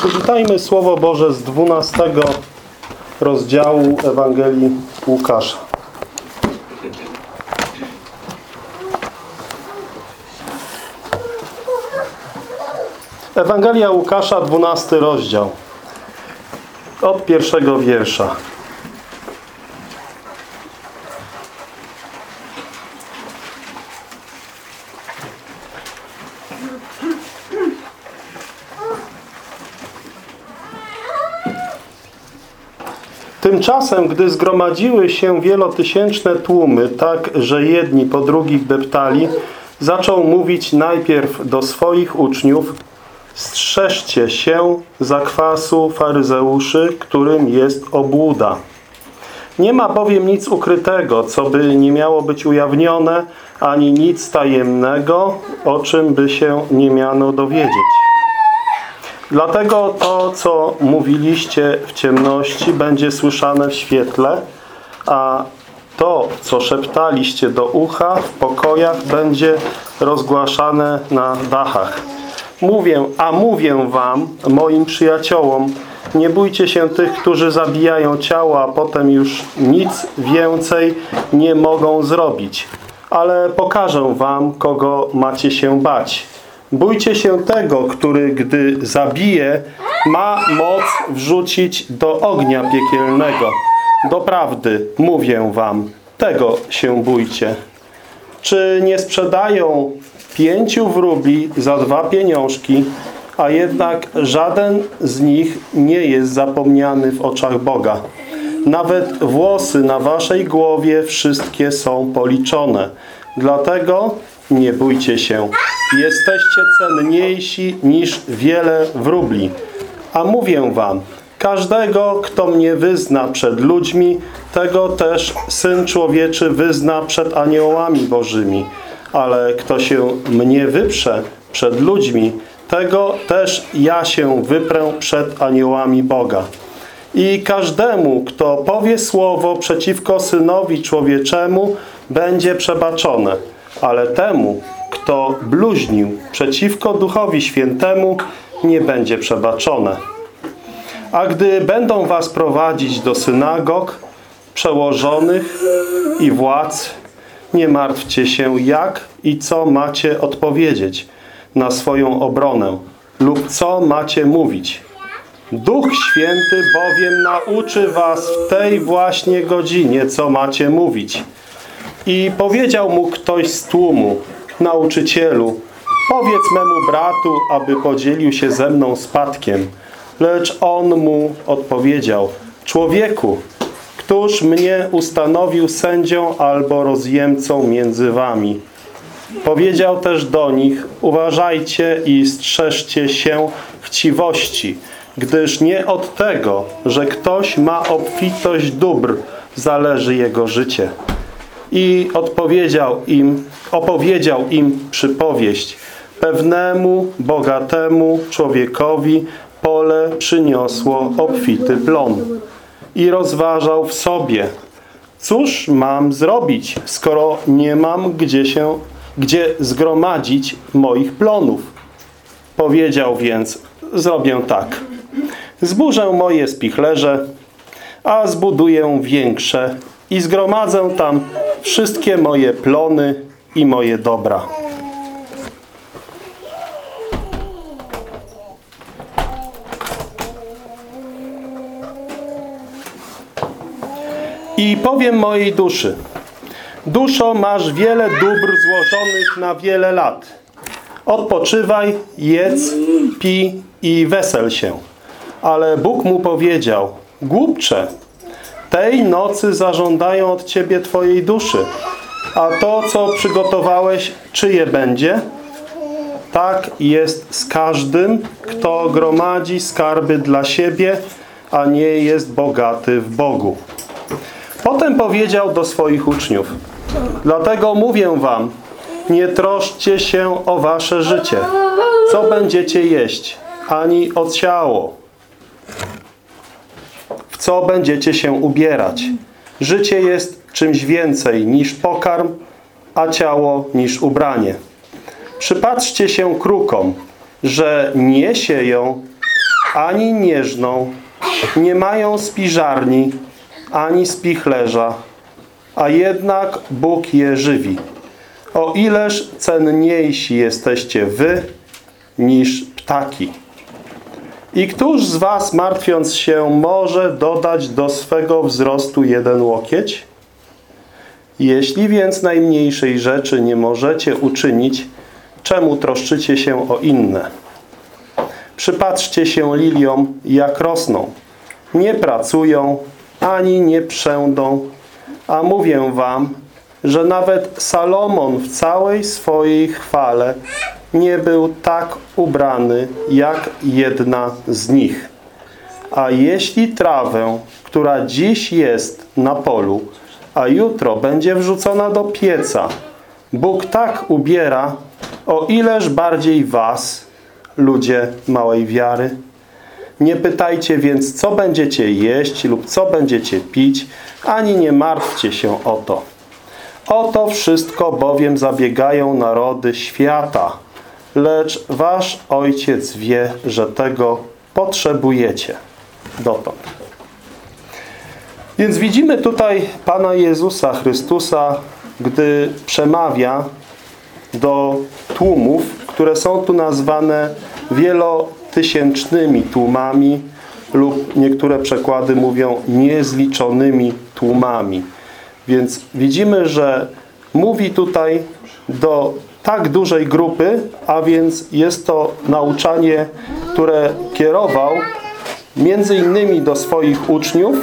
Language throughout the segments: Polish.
Przeczytajmy Słowo Boże z 12 rozdziału Ewangelii Łukasza. Ewangelia Łukasza, 12 rozdział. Od pierwszego wiersza. Tymczasem, gdy zgromadziły się wielotysięczne tłumy, tak, że jedni po drugich deptali, zaczął mówić najpierw do swoich uczniów Strzeżcie się zakwasu faryzeuszy, którym jest obłuda. Nie ma bowiem nic ukrytego, co by nie miało być ujawnione, ani nic tajemnego, o czym by się nie miano dowiedzieć. Dlatego to, co mówiliście w ciemności, będzie słyszane w świetle, a to, co szeptaliście do ucha w pokojach, będzie rozgłaszane na dachach. Mówię, a mówię wam, moim przyjaciołom, nie bójcie się tych, którzy zabijają ciało, a potem już nic więcej nie mogą zrobić. Ale pokażę wam, kogo macie się bać. Bójcie się tego, który gdy zabije, ma moc wrzucić do ognia piekielnego. Doprawdy, mówię wam, tego się bójcie. Czy nie sprzedają pięciu wróbli za dwa pieniążki, a jednak żaden z nich nie jest zapomniany w oczach Boga. Nawet włosy na waszej głowie wszystkie są policzone. Dlatego nie bójcie się. Jesteście cenniejsi niż wiele wróbli. A mówię wam, każdego, kto mnie wyzna przed ludźmi, tego też Syn Człowieczy wyzna przed aniołami Bożymi. Ale kto się mnie wyprze przed ludźmi, tego też ja się wyprę przed aniołami Boga. I każdemu, kto powie słowo przeciwko Synowi Człowieczemu, będzie przebaczone. Ale temu, kto bluźnił przeciwko Duchowi Świętemu, nie będzie przebaczone. A gdy będą was prowadzić do synagog, przełożonych i władz, nie martwcie się, jak i co macie odpowiedzieć na swoją obronę lub co macie mówić. Duch Święty bowiem nauczy was w tej właśnie godzinie, co macie mówić. I powiedział mu ktoś z tłumu, nauczycielu, powiedz memu bratu, aby podzielił się ze mną spadkiem. Lecz on mu odpowiedział, człowieku, któż mnie ustanowił sędzią albo rozjemcą między wami? Powiedział też do nich, uważajcie i strzeżcie się chciwości, gdyż nie od tego, że ktoś ma obfitość dóbr, zależy jego życie. I odpowiedział im, opowiedział im przypowieść. Pewnemu, bogatemu człowiekowi pole przyniosło obfity plon. I rozważał w sobie, cóż mam zrobić, skoro nie mam gdzie się, gdzie zgromadzić moich plonów. Powiedział więc, zrobię tak. Zburzę moje spichlerze, a zbuduję większe i zgromadzę tam wszystkie moje plony i moje dobra. I powiem mojej duszy, duszo masz wiele dóbr złożonych na wiele lat. Odpoczywaj, jedz, pij i wesel się. Ale Bóg mu powiedział, głupcze, tej nocy zażądają od ciebie twojej duszy. A to, co przygotowałeś, czyje będzie? Tak jest z każdym, kto gromadzi skarby dla siebie, a nie jest bogaty w Bogu. Potem powiedział do swoich uczniów, dlatego mówię wam, nie troszczcie się o wasze życie, co będziecie jeść, ani o ciało, co będziecie się ubierać. Życie jest czymś więcej niż pokarm, a ciało niż ubranie. Przypatrzcie się krukom, że nie sieją ani nieżną, nie mają spiżarni, ani spichlerza, a jednak Bóg je żywi. O ileż cenniejsi jesteście wy niż ptaki. I któż z was, martwiąc się, może dodać do swego wzrostu jeden łokieć? Jeśli więc najmniejszej rzeczy nie możecie uczynić, czemu troszczycie się o inne? Przypatrzcie się liliom, jak rosną. Nie pracują, ani nie przędą, a mówię wam, że nawet Salomon w całej swojej chwale nie był tak ubrany jak jedna z nich. A jeśli trawę, która dziś jest na polu, a jutro będzie wrzucona do pieca, Bóg tak ubiera, o ileż bardziej was, ludzie małej wiary. Nie pytajcie więc, co będziecie jeść lub co będziecie pić, ani nie martwcie się o to. O to wszystko bowiem zabiegają narody świata, lecz wasz Ojciec wie, że tego potrzebujecie. Dotąd. Więc widzimy tutaj Pana Jezusa Chrystusa, gdy przemawia do tłumów, które są tu nazwane wielotysięcznymi tłumami lub niektóre przekłady mówią niezliczonymi tłumami. Więc widzimy, że mówi tutaj do tak dużej grupy, a więc jest to nauczanie, które kierował między innymi do swoich uczniów,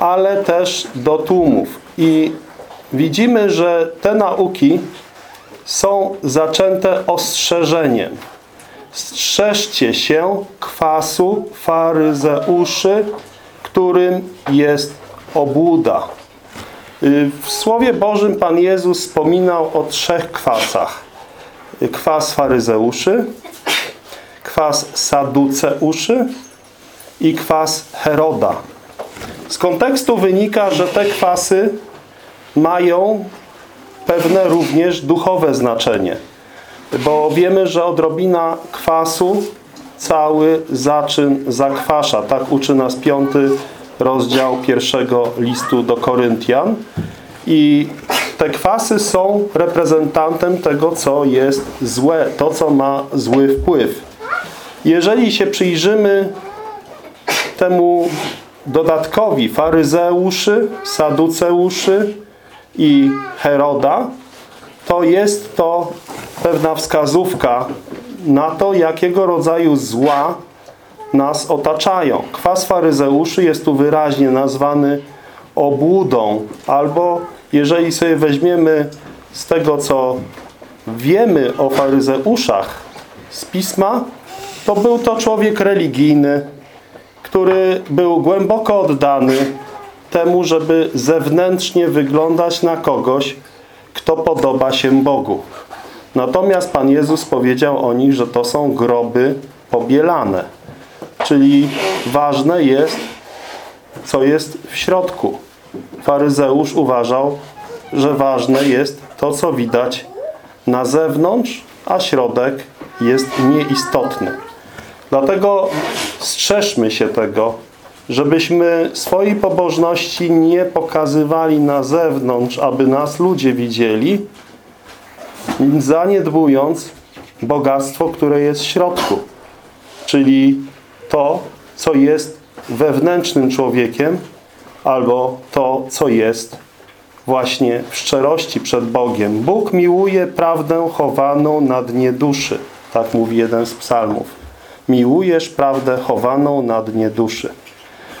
ale też do tłumów. I widzimy, że te nauki są zaczęte ostrzeżeniem. Strzeżcie się kwasu faryzeuszy, którym jest obłuda. Y, w Słowie Bożym Pan Jezus wspominał o trzech kwasach. Kwas faryzeuszy, kwas saduceuszy i kwas Heroda. Z kontekstu wynika, że te kwasy mają pewne również duchowe znaczenie. Bo wiemy, że odrobina kwasu cały zaczyn zakwasza. Tak uczy nas piąty rozdział pierwszego listu do Koryntian. I te kwasy są reprezentantem tego, co jest złe, to, co ma zły wpływ. Jeżeli się przyjrzymy temu dodatkowi faryzeuszy, saduceuszy i Heroda, to jest to pewna wskazówka na to, jakiego rodzaju zła nas otaczają. Kwas faryzeuszy jest tu wyraźnie nazwany obłudą, albo jeżeli sobie weźmiemy z tego, co wiemy o faryzeuszach z Pisma, to był to człowiek religijny, który był głęboko oddany temu, żeby zewnętrznie wyglądać na kogoś, kto podoba się Bogu. Natomiast Pan Jezus powiedział o nich, że to są groby pobielane. Czyli ważne jest, co jest w środku. Faryzeusz uważał, że ważne jest to, co widać na zewnątrz, a środek jest nieistotny. Dlatego strzeżmy się tego, żebyśmy swojej pobożności nie pokazywali na zewnątrz, aby nas ludzie widzieli, zaniedbując bogactwo, które jest w środku. Czyli to, co jest wewnętrznym człowiekiem, albo to, co jest właśnie w szczerości przed Bogiem. Bóg miłuje prawdę chowaną na dnie duszy. Tak mówi jeden z psalmów. Miłujesz prawdę chowaną na dnie duszy.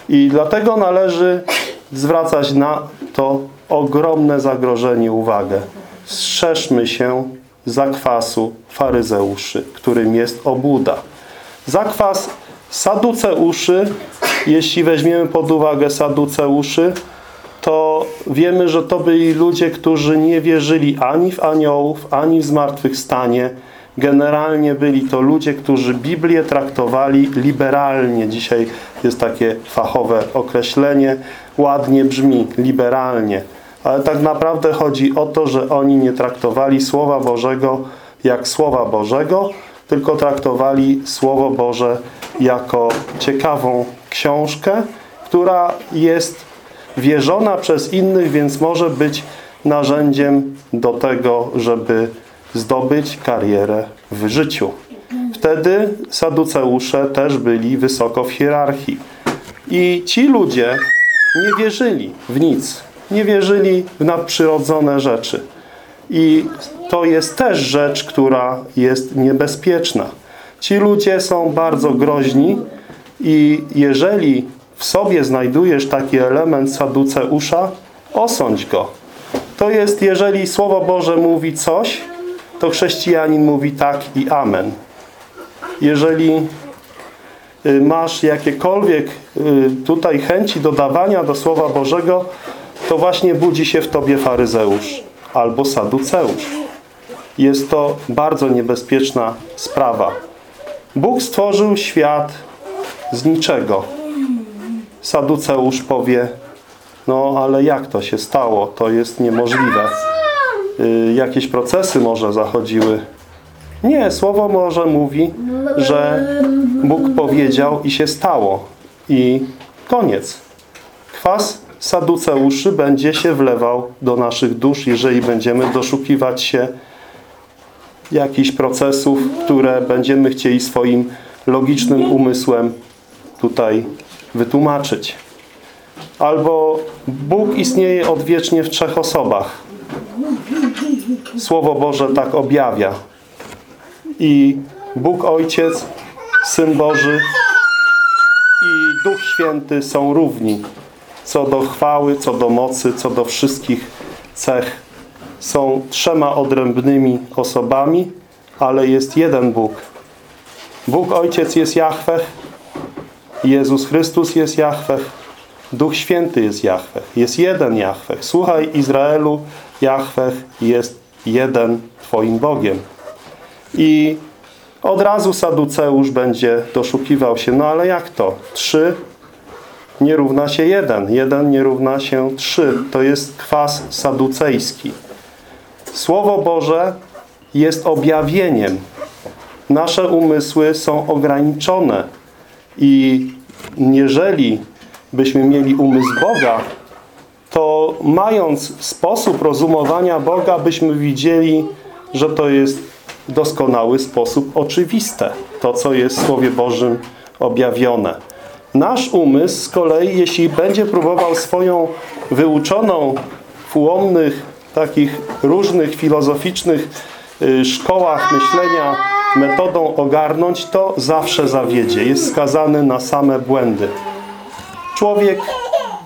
I dlatego należy zwracać na to ogromne zagrożenie uwagę. Strzeżmy się zakwasu faryzeuszy, którym jest obłuda. Zakwas saduceuszy, jeśli weźmiemy pod uwagę saduceuszy, to wiemy, że to byli ludzie, którzy nie wierzyli ani w aniołów, ani w zmartwychwstanie, Generalnie byli to ludzie, którzy Biblię traktowali liberalnie. Dzisiaj jest takie fachowe określenie. Ładnie brzmi, liberalnie. Ale tak naprawdę chodzi o to, że oni nie traktowali Słowa Bożego jak Słowa Bożego, tylko traktowali Słowo Boże jako ciekawą książkę, która jest wierzona przez innych, więc może być narzędziem do tego, żeby zdobyć karierę w życiu. Wtedy saduceusze też byli wysoko w hierarchii. I ci ludzie nie wierzyli w nic. Nie wierzyli w nadprzyrodzone rzeczy. I to jest też rzecz, która jest niebezpieczna. Ci ludzie są bardzo groźni i jeżeli w sobie znajdujesz taki element saduceusza, osądź go. To jest, jeżeli Słowo Boże mówi coś, to chrześcijanin mówi tak i amen. Jeżeli y, masz jakiekolwiek y, tutaj chęci dodawania do Słowa Bożego, to właśnie budzi się w tobie faryzeusz albo saduceusz. Jest to bardzo niebezpieczna sprawa. Bóg stworzył świat z niczego. Saduceusz powie, no ale jak to się stało? To jest niemożliwe. Y, jakieś procesy może zachodziły. Nie, Słowo może mówi, że Bóg powiedział i się stało. I koniec. Kwas saduceuszy będzie się wlewał do naszych dusz, jeżeli będziemy doszukiwać się jakichś procesów, które będziemy chcieli swoim logicznym umysłem tutaj wytłumaczyć. Albo Bóg istnieje odwiecznie w trzech osobach. Słowo Boże tak objawia. I Bóg Ojciec, Syn Boży i Duch Święty są równi. Co do chwały, co do mocy, co do wszystkich cech. Są trzema odrębnymi osobami, ale jest jeden Bóg. Bóg Ojciec jest Jahweh, Jezus Chrystus jest Jahweh, Duch Święty jest Jahweh. Jest jeden Jahweh. Słuchaj Izraelu, Jahweh jest jeden Twoim Bogiem. I od razu Saduceusz będzie doszukiwał się, no ale jak to? Trzy nie równa się jeden. Jeden nie równa się trzy. To jest kwas saducejski. Słowo Boże jest objawieniem. Nasze umysły są ograniczone. I jeżeli byśmy mieli umysł Boga, to mając sposób rozumowania Boga, byśmy widzieli, że to jest doskonały sposób oczywiste. To, co jest w Słowie Bożym objawione. Nasz umysł z kolei, jeśli będzie próbował swoją wyuczoną w ułomnych, takich różnych filozoficznych y, szkołach myślenia metodą ogarnąć, to zawsze zawiedzie. Jest skazany na same błędy. Człowiek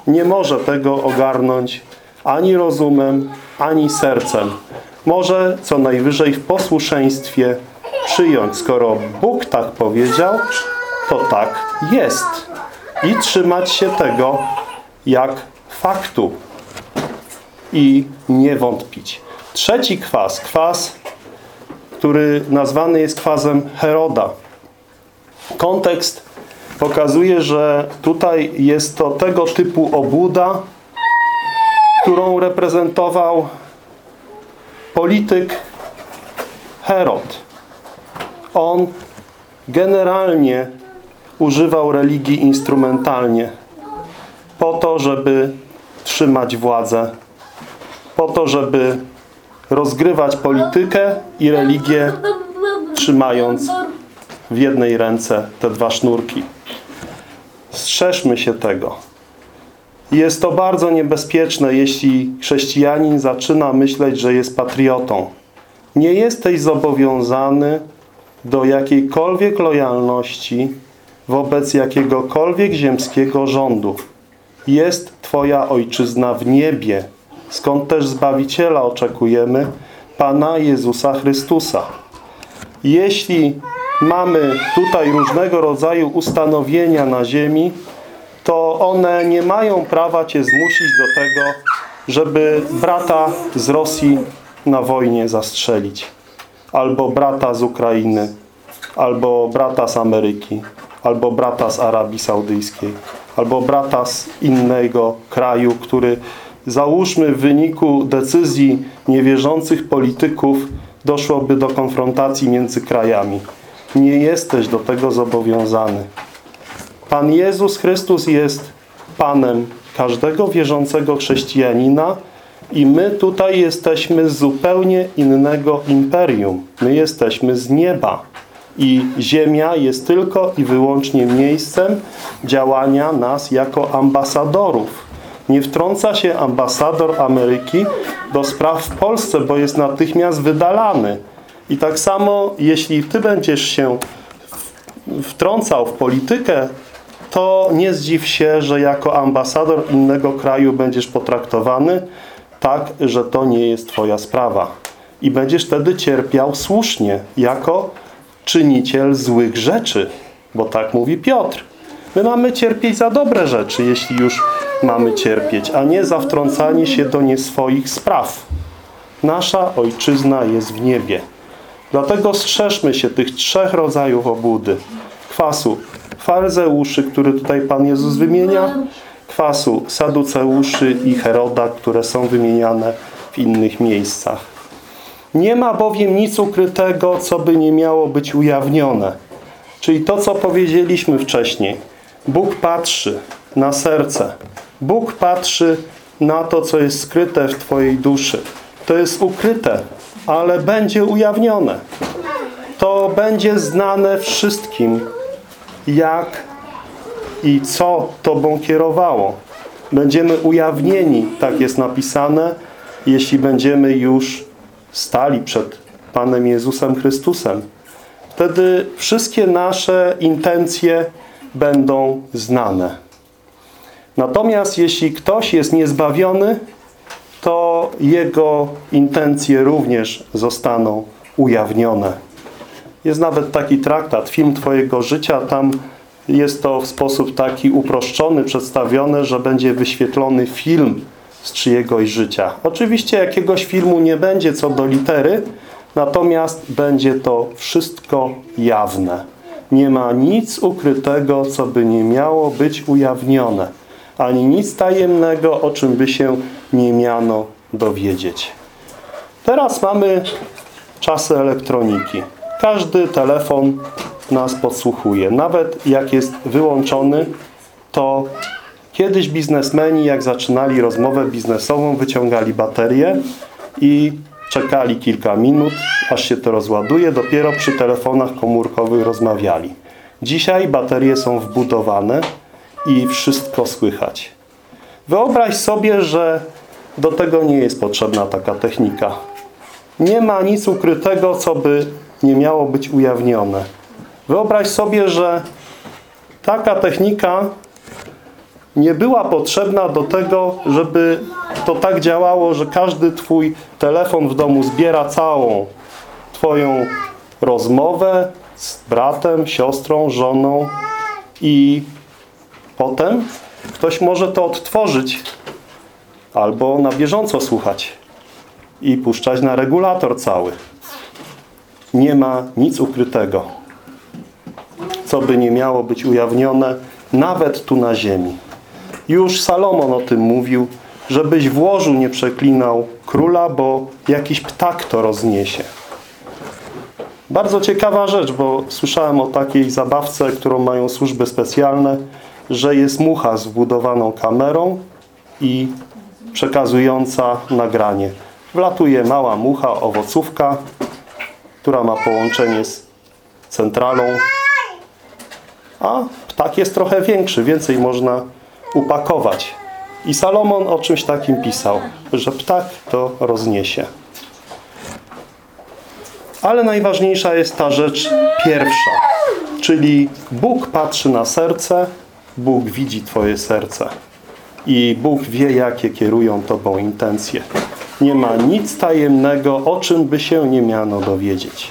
nie może tego ogarnąć ani rozumem, ani sercem. Może co najwyżej w posłuszeństwie przyjąć. Skoro Bóg tak powiedział, to tak jest. I trzymać się tego jak faktu. I nie wątpić. Trzeci kwas, kwas, który nazwany jest kwasem Heroda. Kontekst pokazuje, że tutaj jest to tego typu obłuda, którą reprezentował polityk Herod. On generalnie używał religii instrumentalnie po to, żeby trzymać władzę, po to, żeby rozgrywać politykę i religię, trzymając w jednej ręce te dwa sznurki. Strzeżmy się tego. Jest to bardzo niebezpieczne, jeśli chrześcijanin zaczyna myśleć, że jest patriotą. Nie jesteś zobowiązany do jakiejkolwiek lojalności wobec jakiegokolwiek ziemskiego rządu. Jest Twoja ojczyzna w niebie, skąd też Zbawiciela oczekujemy, Pana Jezusa Chrystusa. Jeśli mamy tutaj różnego rodzaju ustanowienia na ziemi, to one nie mają prawa Cię zmusić do tego, żeby brata z Rosji na wojnie zastrzelić. Albo brata z Ukrainy, albo brata z Ameryki, albo brata z Arabii Saudyjskiej, albo brata z innego kraju, który załóżmy w wyniku decyzji niewierzących polityków doszłoby do konfrontacji między krajami. Nie jesteś do tego zobowiązany. Pan Jezus Chrystus jest Panem każdego wierzącego chrześcijanina i my tutaj jesteśmy z zupełnie innego imperium. My jesteśmy z nieba. I ziemia jest tylko i wyłącznie miejscem działania nas jako ambasadorów. Nie wtrąca się ambasador Ameryki do spraw w Polsce, bo jest natychmiast wydalany. I tak samo, jeśli ty będziesz się wtrącał w politykę, to nie zdziw się, że jako ambasador innego kraju będziesz potraktowany tak, że to nie jest twoja sprawa. I będziesz wtedy cierpiał słusznie, jako czyniciel złych rzeczy. Bo tak mówi Piotr. My mamy cierpieć za dobre rzeczy, jeśli już mamy cierpieć, a nie za wtrącanie się do nieswoich spraw. Nasza ojczyzna jest w niebie. Dlatego strzeżmy się tych trzech rodzajów obłudy. Kwasu faryzeuszy, który tutaj Pan Jezus wymienia, kwasu saduceuszy i Heroda, które są wymieniane w innych miejscach. Nie ma bowiem nic ukrytego, co by nie miało być ujawnione. Czyli to, co powiedzieliśmy wcześniej. Bóg patrzy na serce. Bóg patrzy na to, co jest skryte w Twojej duszy. To jest ukryte, ale będzie ujawnione. To będzie znane wszystkim, jak i co Tobą kierowało. Będziemy ujawnieni, tak jest napisane, jeśli będziemy już stali przed Panem Jezusem Chrystusem. Wtedy wszystkie nasze intencje będą znane. Natomiast jeśli ktoś jest niezbawiony, to jego intencje również zostaną ujawnione. Jest nawet taki traktat, film Twojego życia, tam jest to w sposób taki uproszczony, przedstawione, że będzie wyświetlony film z czyjegoś życia. Oczywiście jakiegoś filmu nie będzie co do litery, natomiast będzie to wszystko jawne. Nie ma nic ukrytego, co by nie miało być ujawnione, ani nic tajemnego, o czym by się nie miano dowiedzieć. Teraz mamy czasy elektroniki. Każdy telefon nas podsłuchuje. Nawet jak jest wyłączony, to kiedyś biznesmeni, jak zaczynali rozmowę biznesową, wyciągali baterię i czekali kilka minut, aż się to rozładuje. Dopiero przy telefonach komórkowych rozmawiali. Dzisiaj baterie są wbudowane i wszystko słychać. Wyobraź sobie, że do tego nie jest potrzebna taka technika. Nie ma nic ukrytego, co by nie miało być ujawnione. Wyobraź sobie, że taka technika nie była potrzebna do tego, żeby to tak działało, że każdy Twój telefon w domu zbiera całą Twoją rozmowę z bratem, siostrą, żoną i potem ktoś może to odtworzyć albo na bieżąco słuchać i puszczać na regulator cały. Nie ma nic ukrytego, co by nie miało być ujawnione nawet tu na ziemi. Już Salomon o tym mówił, żebyś w łożu nie przeklinał króla, bo jakiś ptak to rozniesie. Bardzo ciekawa rzecz, bo słyszałem o takiej zabawce, którą mają służby specjalne, że jest mucha z wbudowaną kamerą i przekazująca nagranie. Wlatuje mała mucha, owocówka, która ma połączenie z centralą, a ptak jest trochę większy, więcej można upakować. I Salomon o czymś takim pisał, że ptak to rozniesie. Ale najważniejsza jest ta rzecz pierwsza, czyli Bóg patrzy na serce, Bóg widzi Twoje serce i Bóg wie, jakie kierują Tobą intencje. Nie ma nic tajemnego, o czym by się nie miano dowiedzieć.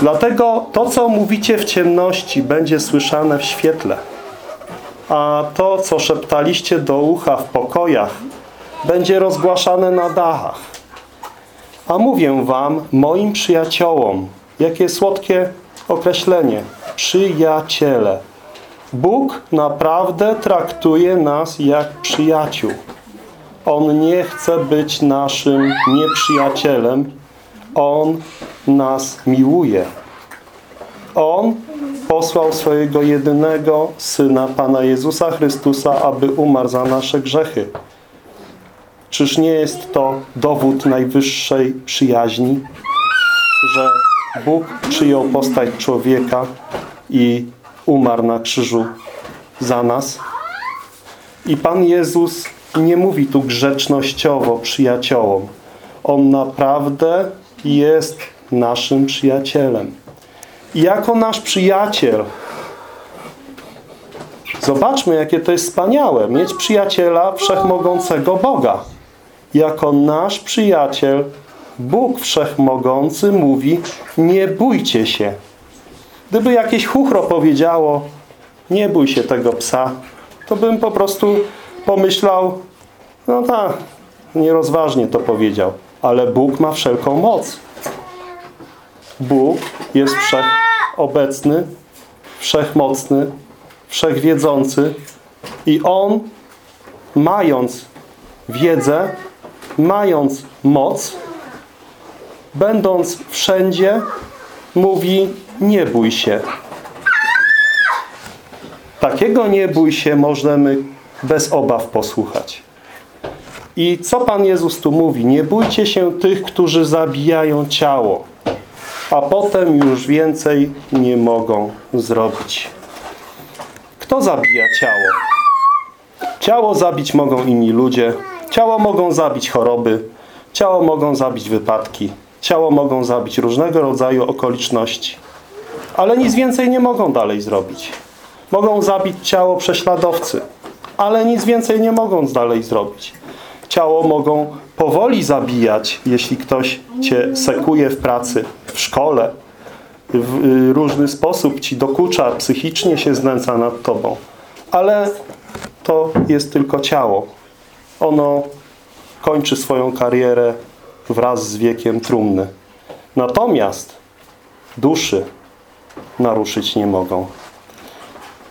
Dlatego to, co mówicie w ciemności, będzie słyszane w świetle. A to, co szeptaliście do ucha w pokojach, będzie rozgłaszane na dachach. A mówię wam, moim przyjaciołom, jakie słodkie określenie, przyjaciele. Bóg naprawdę traktuje nas jak przyjaciół. On nie chce być naszym nieprzyjacielem. On nas miłuje. On posłał swojego jedynego Syna, Pana Jezusa Chrystusa, aby umarł za nasze grzechy. Czyż nie jest to dowód najwyższej przyjaźni, że Bóg przyjął postać człowieka i umarł na krzyżu za nas? I Pan Jezus nie mówi tu grzecznościowo przyjaciołom. On naprawdę jest naszym przyjacielem. Jako nasz przyjaciel zobaczmy, jakie to jest wspaniałe mieć przyjaciela wszechmogącego Boga. Jako nasz przyjaciel Bóg Wszechmogący mówi nie bójcie się. Gdyby jakieś chuchro powiedziało nie bój się tego psa, to bym po prostu pomyślał no tak, nierozważnie to powiedział. Ale Bóg ma wszelką moc. Bóg jest wszechobecny, wszechmocny, wszechwiedzący i On, mając wiedzę, mając moc, będąc wszędzie, mówi nie bój się. Takiego nie bój się możemy bez obaw posłuchać. I co Pan Jezus tu mówi? Nie bójcie się tych, którzy zabijają ciało, a potem już więcej nie mogą zrobić. Kto zabija ciało? Ciało zabić mogą inni ludzie, ciało mogą zabić choroby, ciało mogą zabić wypadki, ciało mogą zabić różnego rodzaju okoliczności. Ale nic więcej nie mogą dalej zrobić. Mogą zabić ciało prześladowcy, ale nic więcej nie mogą dalej zrobić. Ciało mogą powoli zabijać, jeśli ktoś cię sekuje w pracy, w szkole, w y, różny sposób ci dokucza, psychicznie się znęca nad tobą. Ale to jest tylko ciało. Ono kończy swoją karierę wraz z wiekiem trumny. Natomiast duszy naruszyć nie mogą.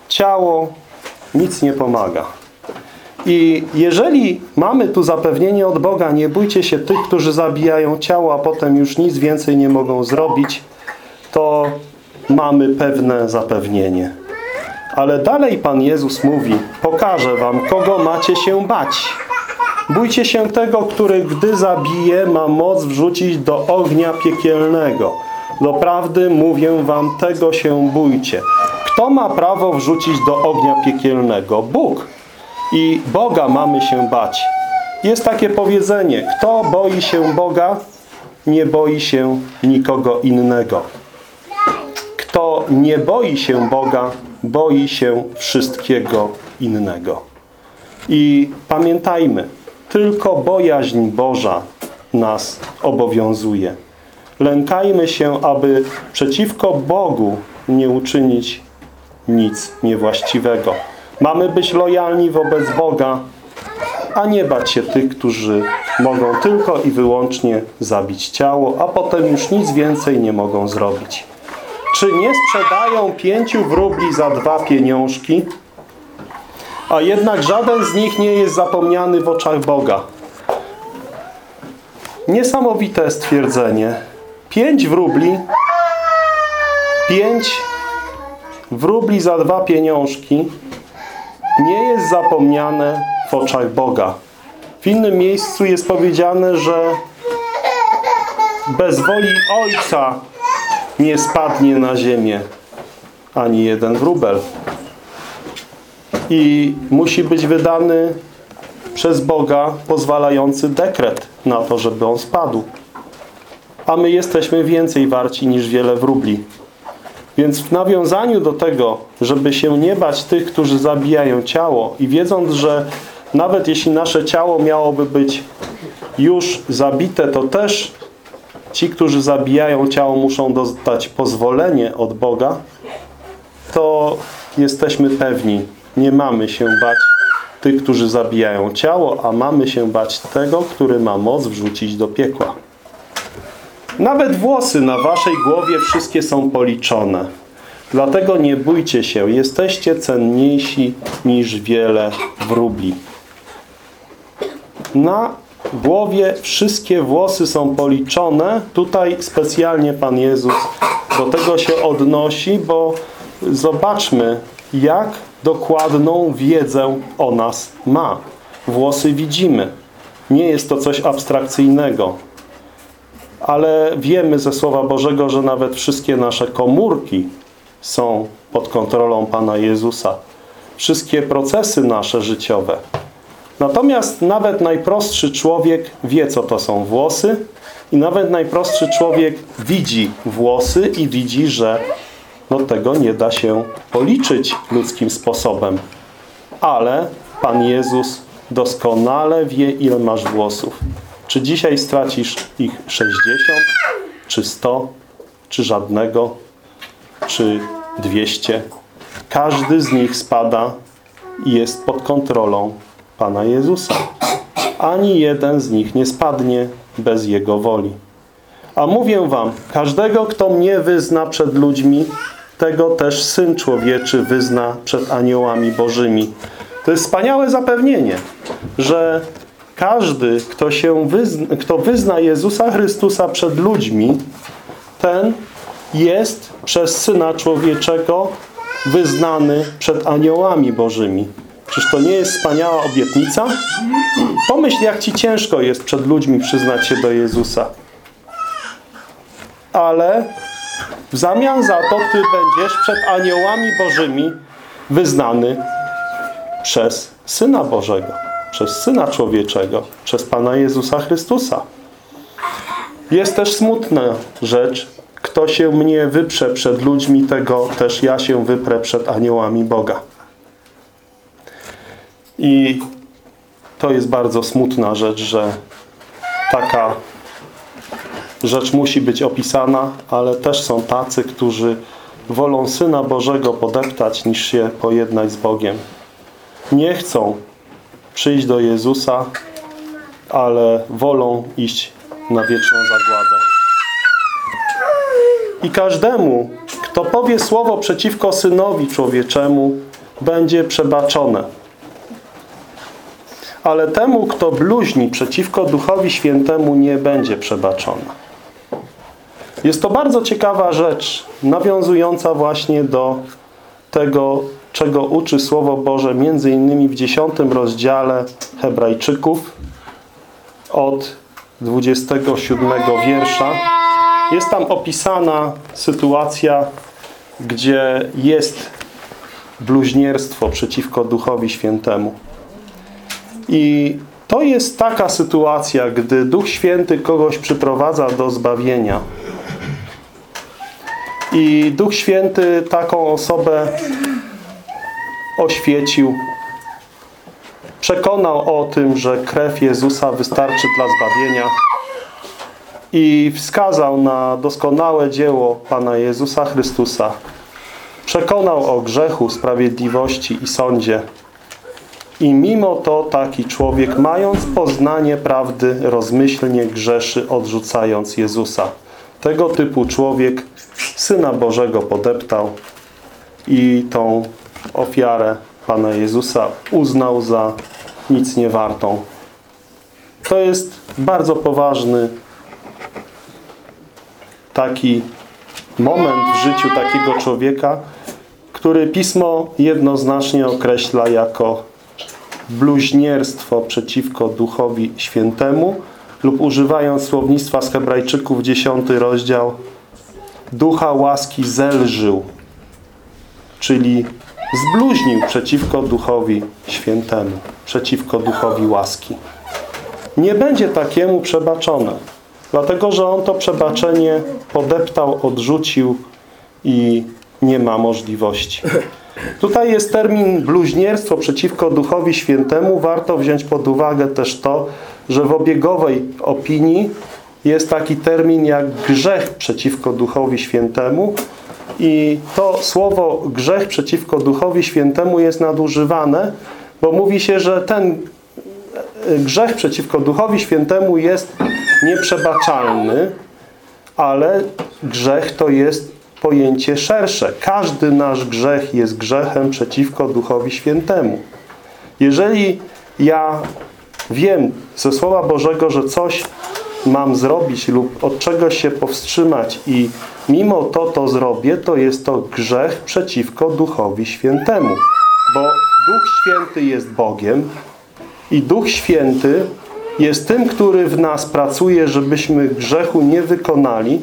Ciało nic nie pomaga. I jeżeli mamy tu zapewnienie od Boga, nie bójcie się tych, którzy zabijają ciało, a potem już nic więcej nie mogą zrobić, to mamy pewne zapewnienie. Ale dalej Pan Jezus mówi, pokażę wam, kogo macie się bać. Bójcie się tego, który gdy zabije, ma moc wrzucić do ognia piekielnego. Doprawdy mówię wam, tego się bójcie. Kto ma prawo wrzucić do ognia piekielnego? Bóg. I Boga mamy się bać. Jest takie powiedzenie, kto boi się Boga, nie boi się nikogo innego. Kto nie boi się Boga, boi się wszystkiego innego. I pamiętajmy, tylko bojaźń Boża nas obowiązuje. Lękajmy się, aby przeciwko Bogu nie uczynić nic niewłaściwego. Mamy być lojalni wobec Boga, a nie bać się tych, którzy mogą tylko i wyłącznie zabić ciało, a potem już nic więcej nie mogą zrobić. Czy nie sprzedają pięciu wróbli za dwa pieniążki? A jednak żaden z nich nie jest zapomniany w oczach Boga. Niesamowite stwierdzenie. Pięć wróbli, pięć wróbli za dwa pieniążki nie jest zapomniane w oczach Boga. W innym miejscu jest powiedziane, że bez woli Ojca nie spadnie na ziemię ani jeden wróbel. I musi być wydany przez Boga pozwalający dekret na to, żeby on spadł. A my jesteśmy więcej warci niż wiele wróbli. Więc w nawiązaniu do tego, żeby się nie bać tych, którzy zabijają ciało i wiedząc, że nawet jeśli nasze ciało miałoby być już zabite, to też ci, którzy zabijają ciało muszą dostać pozwolenie od Boga, to jesteśmy pewni, nie mamy się bać tych, którzy zabijają ciało, a mamy się bać tego, który ma moc wrzucić do piekła. Nawet włosy na waszej głowie wszystkie są policzone. Dlatego nie bójcie się, jesteście cenniejsi niż wiele wróbli. Na głowie wszystkie włosy są policzone. Tutaj specjalnie Pan Jezus do tego się odnosi, bo zobaczmy, jak dokładną wiedzę o nas ma. Włosy widzimy. Nie jest to coś abstrakcyjnego. Ale wiemy ze Słowa Bożego, że nawet wszystkie nasze komórki są pod kontrolą Pana Jezusa. Wszystkie procesy nasze życiowe. Natomiast nawet najprostszy człowiek wie, co to są włosy i nawet najprostszy człowiek widzi włosy i widzi, że no tego nie da się policzyć ludzkim sposobem. Ale Pan Jezus doskonale wie, ile masz włosów. Czy dzisiaj stracisz ich 60, czy 100, czy żadnego, czy 200. Każdy z nich spada i jest pod kontrolą Pana Jezusa. Ani jeden z nich nie spadnie bez Jego woli. A mówię wam, każdego, kto mnie wyzna przed ludźmi, tego też Syn Człowieczy wyzna przed aniołami bożymi. To jest wspaniałe zapewnienie, że każdy, kto, się wyzna, kto wyzna Jezusa Chrystusa przed ludźmi, ten jest przez Syna Człowieczego wyznany przed aniołami bożymi. Czyż to nie jest wspaniała obietnica? Pomyśl, jak ci ciężko jest przed ludźmi przyznać się do Jezusa. Ale w zamian za to ty będziesz przed aniołami bożymi wyznany przez Syna Bożego, przez Syna Człowieczego, przez Pana Jezusa Chrystusa. Jest też smutna rzecz, kto się mnie wyprze przed ludźmi, tego też ja się wyprę przed aniołami Boga. I to jest bardzo smutna rzecz, że taka rzecz musi być opisana, ale też są tacy, którzy wolą Syna Bożego podeptać, niż się pojednać z Bogiem. Nie chcą przyjść do Jezusa, ale wolą iść na wieczną zagładę. I każdemu, kto powie słowo przeciwko Synowi Człowieczemu, będzie przebaczone. Ale temu, kto bluźni przeciwko Duchowi Świętemu, nie będzie przebaczone. Jest to bardzo ciekawa rzecz, nawiązująca właśnie do tego, czego uczy Słowo Boże, między innymi w 10 rozdziale Hebrajczyków od 27 wiersza. Jest tam opisana sytuacja, gdzie jest bluźnierstwo przeciwko Duchowi Świętemu. I to jest taka sytuacja, gdy Duch Święty kogoś przyprowadza do zbawienia. I Duch Święty taką osobę oświecił. Przekonał o tym, że krew Jezusa wystarczy dla zbawienia. I wskazał na doskonałe dzieło Pana Jezusa Chrystusa. Przekonał o grzechu, sprawiedliwości i sądzie. I mimo to taki człowiek, mając poznanie prawdy, rozmyślnie grzeszy, odrzucając Jezusa. Tego typu człowiek Syna Bożego podeptał i tą ofiarę Pana Jezusa uznał za nic nie wartą. To jest bardzo poważny taki moment w życiu takiego człowieka, który Pismo jednoznacznie określa jako bluźnierstwo przeciwko Duchowi Świętemu lub używając słownictwa z Hebrajczyków 10 rozdział ducha łaski zelżył, czyli zbluźnił przeciwko Duchowi Świętemu, przeciwko Duchowi łaski. Nie będzie takiemu przebaczone, dlatego że on to przebaczenie podeptał, odrzucił i nie ma możliwości. Tutaj jest termin bluźnierstwo przeciwko Duchowi Świętemu. Warto wziąć pod uwagę też to, że w obiegowej opinii jest taki termin jak grzech przeciwko Duchowi Świętemu i to słowo grzech przeciwko Duchowi Świętemu jest nadużywane, bo mówi się, że ten grzech przeciwko Duchowi Świętemu jest nieprzebaczalny, ale grzech to jest pojęcie szersze. Każdy nasz grzech jest grzechem przeciwko Duchowi Świętemu. Jeżeli ja wiem ze Słowa Bożego, że coś mam zrobić lub od czegoś się powstrzymać i mimo to to zrobię, to jest to grzech przeciwko Duchowi Świętemu. Bo Duch Święty jest Bogiem i Duch Święty jest tym, który w nas pracuje, żebyśmy grzechu nie wykonali,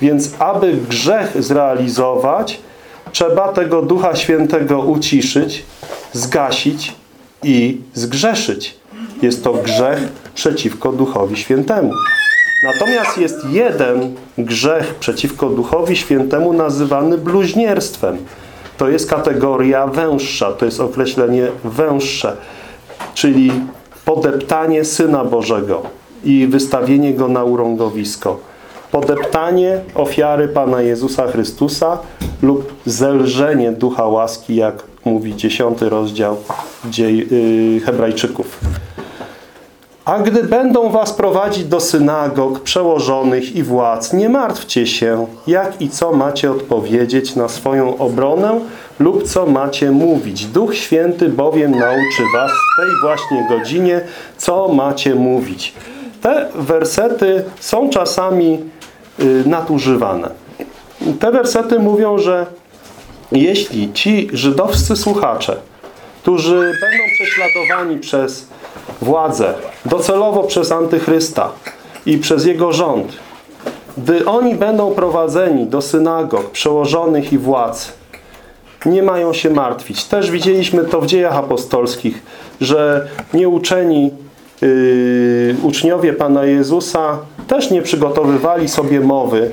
więc aby grzech zrealizować, trzeba tego Ducha Świętego uciszyć, zgasić i zgrzeszyć. Jest to grzech przeciwko Duchowi Świętemu. Natomiast jest jeden grzech przeciwko Duchowi Świętemu nazywany bluźnierstwem. To jest kategoria węższa, to jest określenie węższe, czyli podeptanie Syna Bożego i wystawienie Go na urągowisko. Podeptanie ofiary Pana Jezusa Chrystusa lub zelżenie Ducha Łaski, jak mówi dziesiąty rozdział yy, Hebrajczyków. A gdy będą was prowadzić do synagog, przełożonych i władz, nie martwcie się, jak i co macie odpowiedzieć na swoją obronę lub co macie mówić. Duch Święty bowiem nauczy was w tej właśnie godzinie, co macie mówić. Te wersety są czasami y, nadużywane. Te wersety mówią, że jeśli ci żydowscy słuchacze, którzy będą prześladowani przez władzę, docelowo przez Antychrysta i przez jego rząd, gdy oni będą prowadzeni do synagog, przełożonych i władz, nie mają się martwić. Też widzieliśmy to w dziejach apostolskich, że nieuczeni yy, uczniowie Pana Jezusa też nie przygotowywali sobie mowy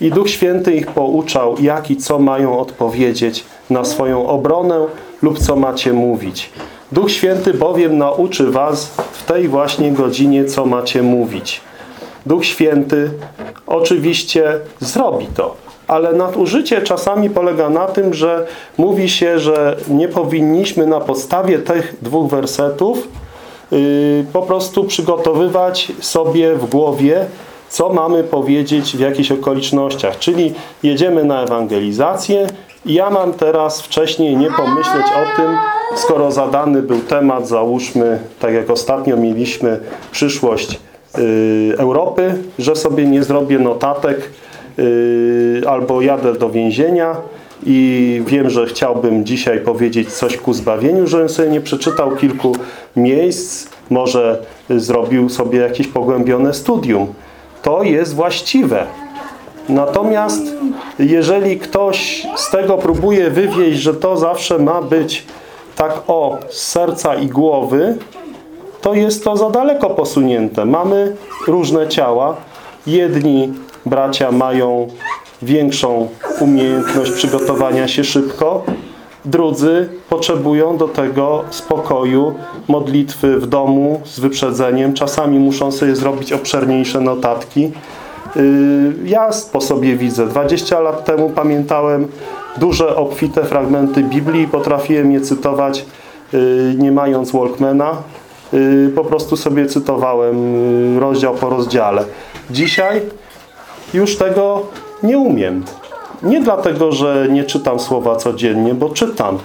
i Duch Święty ich pouczał, jak i co mają odpowiedzieć na swoją obronę lub co macie mówić. Duch Święty bowiem nauczy was w tej właśnie godzinie, co macie mówić. Duch Święty oczywiście zrobi to, ale nadużycie czasami polega na tym, że mówi się, że nie powinniśmy na podstawie tych dwóch wersetów yy, po prostu przygotowywać sobie w głowie, co mamy powiedzieć w jakichś okolicznościach. Czyli jedziemy na ewangelizację i ja mam teraz wcześniej nie pomyśleć o tym, skoro zadany był temat, załóżmy, tak jak ostatnio mieliśmy przyszłość yy, Europy, że sobie nie zrobię notatek yy, albo jadę do więzienia i wiem, że chciałbym dzisiaj powiedzieć coś ku zbawieniu, żebym sobie nie przeczytał kilku miejsc, może zrobił sobie jakieś pogłębione studium. To jest właściwe. Natomiast jeżeli ktoś z tego próbuje wywieźć, że to zawsze ma być tak o, serca i głowy, to jest to za daleko posunięte. Mamy różne ciała. Jedni bracia mają większą umiejętność przygotowania się szybko, drudzy potrzebują do tego spokoju, modlitwy w domu z wyprzedzeniem. Czasami muszą sobie zrobić obszerniejsze notatki. Y, ja po sobie widzę. 20 lat temu pamiętałem duże, obfite fragmenty Biblii. Potrafiłem je cytować y, nie mając Walkmana. Y, po prostu sobie cytowałem rozdział po rozdziale. Dzisiaj już tego nie umiem. Nie dlatego, że nie czytam słowa codziennie, bo czytam.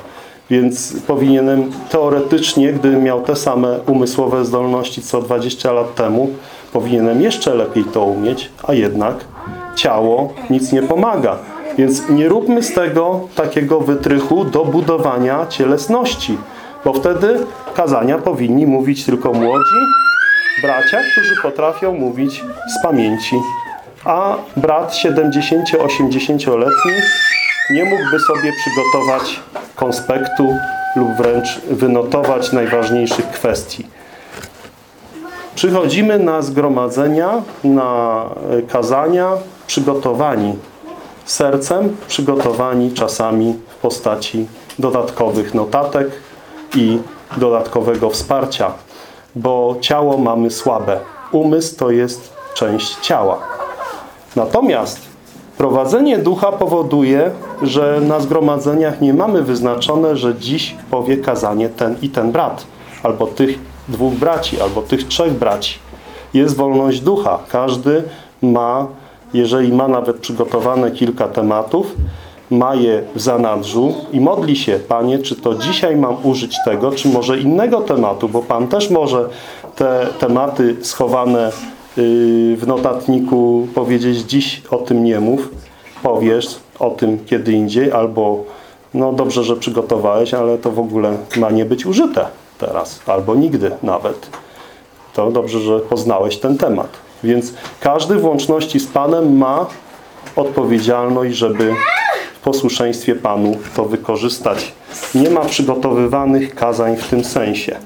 Więc powinienem teoretycznie, gdybym miał te same umysłowe zdolności co 20 lat temu, powinienem jeszcze lepiej to umieć, a jednak ciało nic nie pomaga. Więc nie róbmy z tego takiego wytrychu do budowania cielesności, bo wtedy kazania powinni mówić tylko młodzi bracia, którzy potrafią mówić z pamięci. A brat 70-80-letni nie mógłby sobie przygotować konspektu lub wręcz wynotować najważniejszych kwestii. Przychodzimy na zgromadzenia, na kazania przygotowani sercem, przygotowani czasami w postaci dodatkowych notatek i dodatkowego wsparcia, bo ciało mamy słabe. Umysł to jest część ciała. Natomiast prowadzenie ducha powoduje, że na zgromadzeniach nie mamy wyznaczone, że dziś powie kazanie ten i ten brat, albo tych dwóch braci, albo tych trzech braci. Jest wolność ducha. Każdy ma, jeżeli ma nawet przygotowane kilka tematów, ma je w zanadrzu i modli się, Panie, czy to dzisiaj mam użyć tego, czy może innego tematu, bo Pan też może te tematy schowane yy, w notatniku powiedzieć dziś o tym nie mów, powiesz o tym kiedy indziej, albo no dobrze, że przygotowałeś, ale to w ogóle ma nie być użyte teraz, albo nigdy nawet. To dobrze, że poznałeś ten temat. Więc każdy w łączności z Panem ma odpowiedzialność, żeby w posłuszeństwie Panu to wykorzystać. Nie ma przygotowywanych kazań w tym sensie.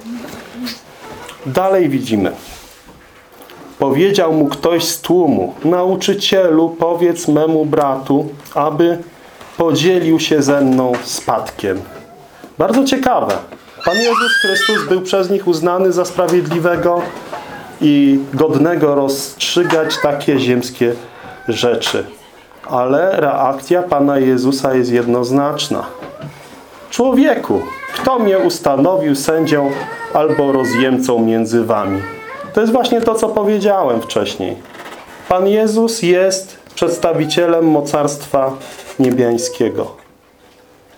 Dalej widzimy. Powiedział mu ktoś z tłumu, nauczycielu, powiedz memu bratu, aby podzielił się ze mną spadkiem. Bardzo ciekawe. Pan Jezus Chrystus był przez nich uznany za sprawiedliwego i godnego rozstrzygać takie ziemskie rzeczy. Ale reakcja Pana Jezusa jest jednoznaczna. Człowieku, kto mnie ustanowił sędzią albo rozjemcą między wami? To jest właśnie to, co powiedziałem wcześniej. Pan Jezus jest przedstawicielem mocarstwa niebiańskiego.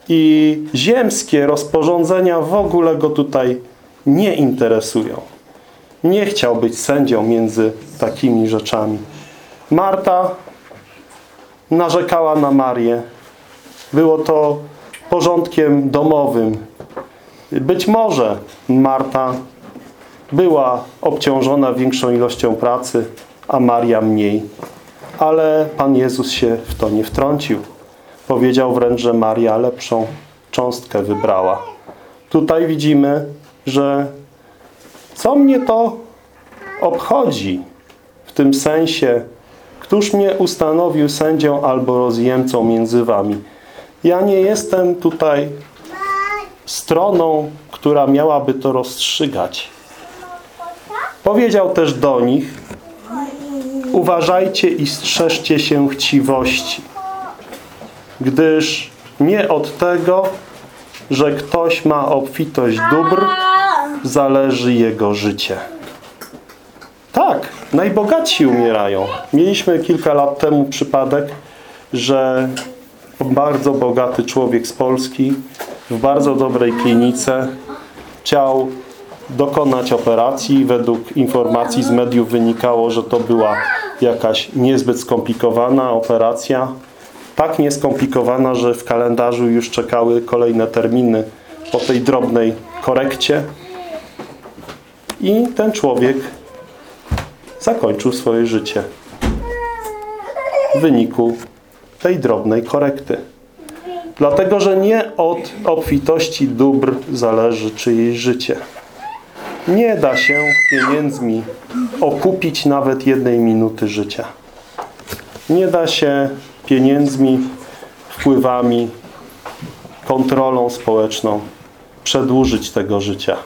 I ziemskie rozporządzenia w ogóle go tutaj nie interesują. Nie chciał być sędzią między takimi rzeczami. Marta narzekała na Marię. Było to porządkiem domowym. Być może Marta była obciążona większą ilością pracy, a Maria mniej. Ale Pan Jezus się w to nie wtrącił. Powiedział wręcz, że Maria lepszą cząstkę wybrała. Tutaj widzimy, że co mnie to obchodzi w tym sensie, któż mnie ustanowił sędzią albo rozjemcą między wami. Ja nie jestem tutaj stroną, która miałaby to rozstrzygać. Powiedział też do nich, uważajcie i strzeżcie się chciwości, gdyż nie od tego, że ktoś ma obfitość dóbr, zależy jego życie. Tak, najbogatsi umierają. Mieliśmy kilka lat temu przypadek, że bardzo bogaty człowiek z Polski w bardzo dobrej klinice chciał dokonać operacji. Według informacji z mediów wynikało, że to była jakaś niezbyt skomplikowana operacja. Tak nieskomplikowana, że w kalendarzu już czekały kolejne terminy po tej drobnej korekcie. I ten człowiek zakończył swoje życie w wyniku tej drobnej korekty. Dlatego, że nie od obfitości dóbr zależy czyjeś życie. Nie da się pieniędzmi okupić nawet jednej minuty życia. Nie da się pieniędzmi, wpływami, kontrolą społeczną przedłużyć tego życia.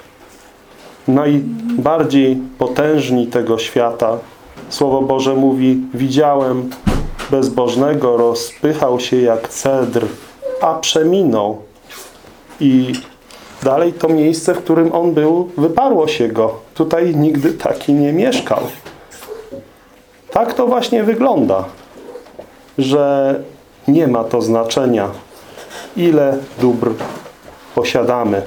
Najbardziej potężni tego świata, Słowo Boże mówi, widziałem bezbożnego, rozpychał się jak cedr, a przeminął. I dalej to miejsce, w którym on był, wyparło się go. Tutaj nigdy taki nie mieszkał. Tak to właśnie wygląda, że nie ma to znaczenia, ile dóbr posiadamy.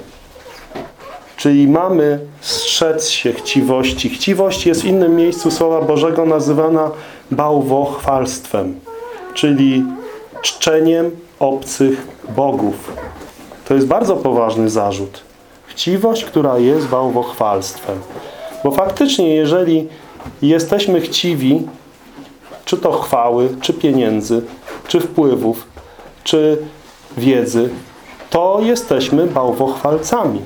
Czyli mamy strzec się chciwości. Chciwość jest w innym miejscu Słowa Bożego nazywana bałwochwalstwem, czyli czczeniem obcych bogów. To jest bardzo poważny zarzut. Chciwość, która jest bałwochwalstwem. Bo faktycznie, jeżeli jesteśmy chciwi, czy to chwały, czy pieniędzy, czy wpływów, czy wiedzy, to jesteśmy bałwochwalcami.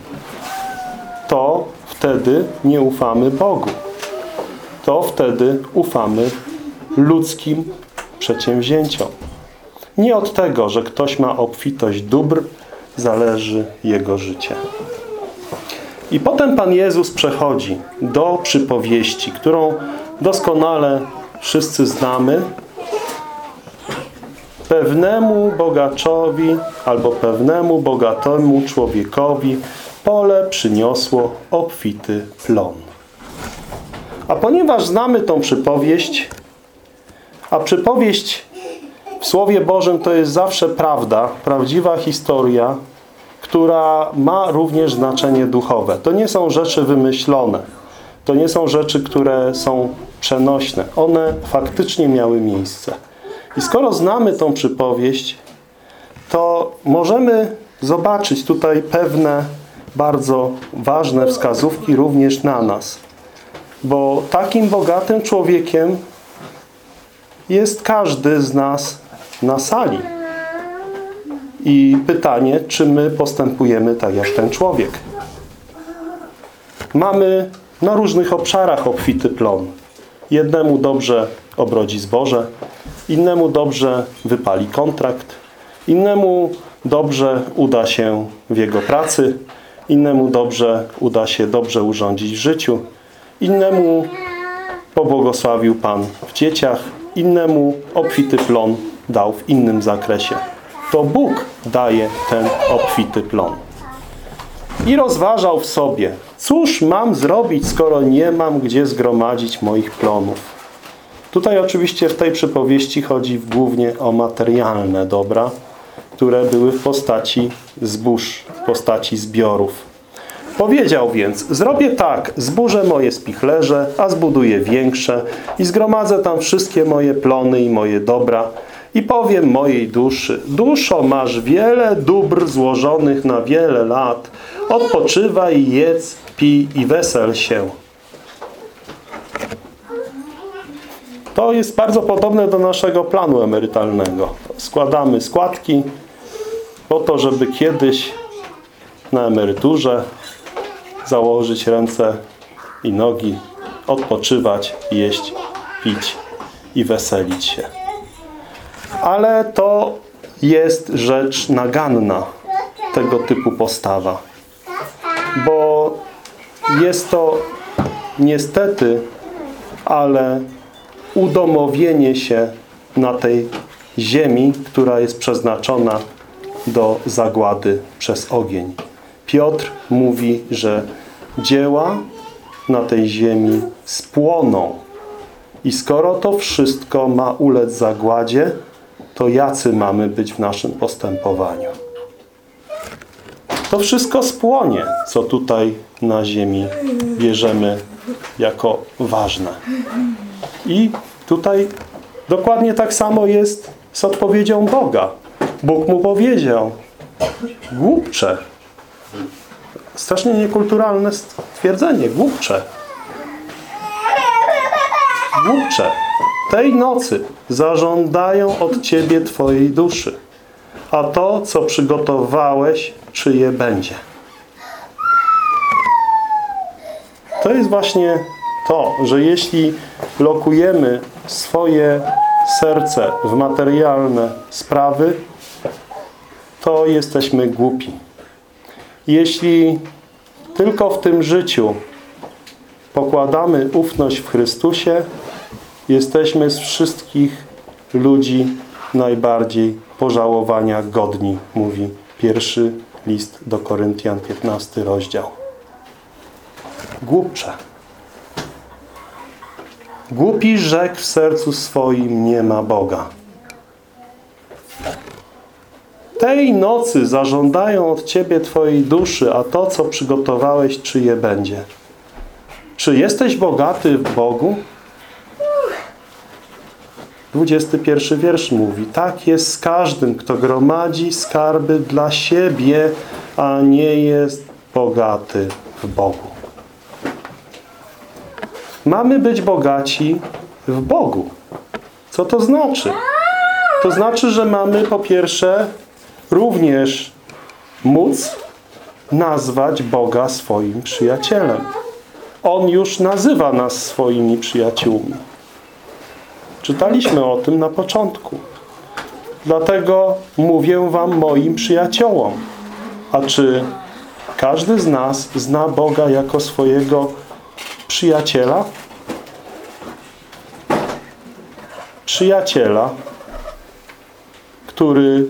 To wtedy nie ufamy Bogu. To wtedy ufamy ludzkim przedsięwzięciom. Nie od tego, że ktoś ma obfitość dóbr, zależy jego życie. I potem Pan Jezus przechodzi do przypowieści, którą doskonale wszyscy znamy. Pewnemu bogaczowi albo pewnemu bogatemu człowiekowi pole przyniosło obfity plon. A ponieważ znamy tą przypowieść, a przypowieść W Słowie Bożym to jest zawsze prawda, prawdziwa historia, która ma również znaczenie duchowe. To nie są rzeczy wymyślone. To nie są rzeczy, które są przenośne. One faktycznie miały miejsce. I skoro znamy tą przypowieść, to możemy zobaczyć tutaj pewne bardzo ważne wskazówki również na nas. Bo takim bogatym człowiekiem jest każdy z nas na sali. I pytanie, czy my postępujemy tak jak ten człowiek. Mamy na różnych obszarach obfity plon. Jednemu dobrze obrodzi zboże, innemu dobrze wypali kontrakt, innemu dobrze uda się w jego pracy, innemu dobrze uda się dobrze urządzić w życiu, innemu pobłogosławił Pan w dzieciach, innemu obfity plon dał w innym zakresie. To Bóg daje ten obfity plon. I rozważał w sobie, cóż mam zrobić, skoro nie mam gdzie zgromadzić moich plonów. Tutaj oczywiście w tej przypowieści chodzi głównie o materialne dobra, które były w postaci zbóż, w postaci zbiorów. Powiedział więc, zrobię tak, zburzę moje spichlerze, a zbuduję większe i zgromadzę tam wszystkie moje plony i moje dobra i powiem mojej duszy, duszo, masz wiele dóbr złożonych na wiele lat, odpoczywaj, jedz, pij i wesel się. To jest bardzo podobne do naszego planu emerytalnego. Składamy składki po to, żeby kiedyś na emeryturze założyć ręce i nogi, odpoczywać, jeść, pić i weselić się. Ale to jest rzecz naganna, tego typu postawa. Bo jest to niestety, ale udomowienie się na tej ziemi, która jest przeznaczona do zagłady przez ogień. Piotr mówi, że dzieła na tej ziemi spłoną. I skoro to wszystko ma ulec zagładzie, to jacy mamy być w naszym postępowaniu? To wszystko spłonie, co tutaj na ziemi bierzemy jako ważne. I tutaj dokładnie tak samo jest z odpowiedzią Boga. Bóg mu powiedział, głupcze, strasznie niekulturalne stwierdzenie, głupcze, głupcze, tej nocy zażądają od Ciebie Twojej duszy, a to, co przygotowałeś, czyje będzie. To jest właśnie to, że jeśli lokujemy swoje serce w materialne sprawy, to jesteśmy głupi. Jeśli tylko w tym życiu pokładamy ufność w Chrystusie, jesteśmy z wszystkich ludzi najbardziej pożałowania godni, mówi pierwszy list do Koryntian, 15 rozdział. Głupcze. Głupi rzekł w sercu swoim, nie ma Boga. Tej nocy zażądają od Ciebie Twojej duszy, a to, co przygotowałeś, czyje będzie. Czy jesteś bogaty w Bogu? 21 wiersz mówi, tak jest z każdym, kto gromadzi skarby dla siebie, a nie jest bogaty w Bogu. Mamy być bogaci w Bogu. Co to znaczy? To znaczy, że mamy po pierwsze również móc nazwać Boga swoim przyjacielem. On już nazywa nas swoimi przyjaciółmi. Czytaliśmy o tym na początku. Dlatego mówię wam moim przyjaciołom. A czy każdy z nas zna Boga jako swojego przyjaciela? Przyjaciela, który